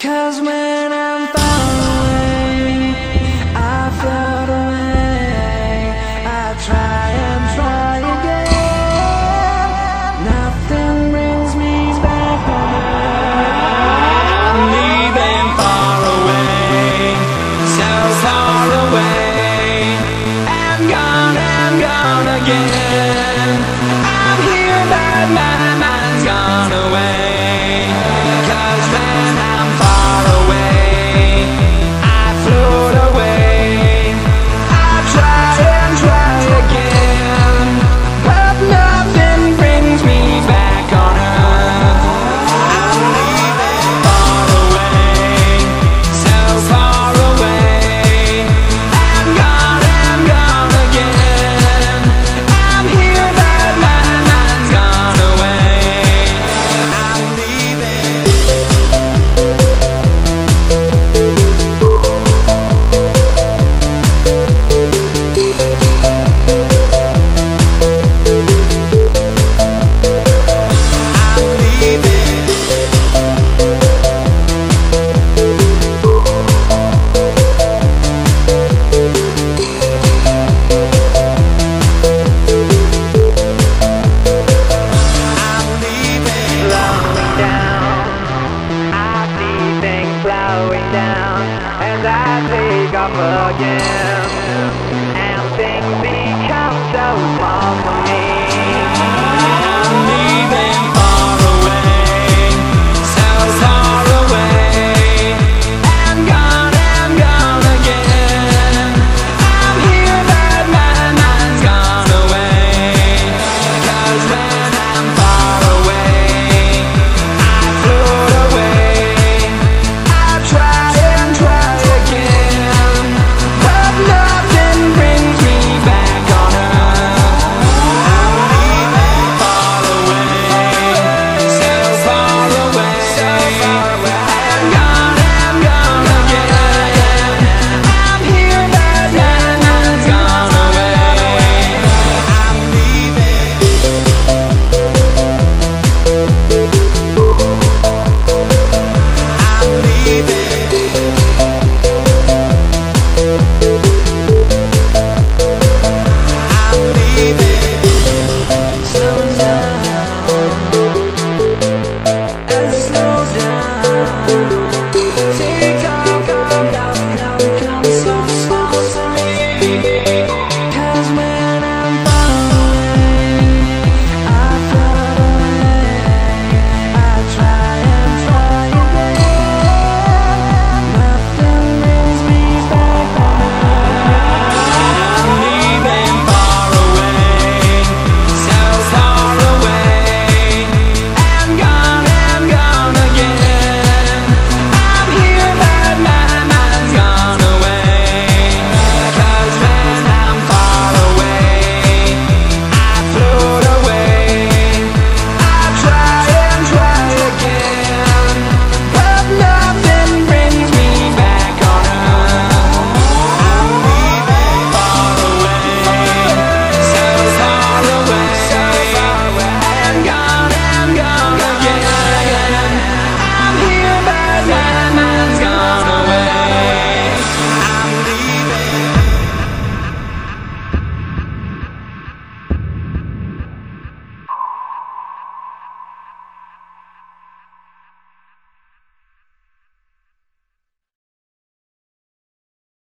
Cause when I'm I take off again,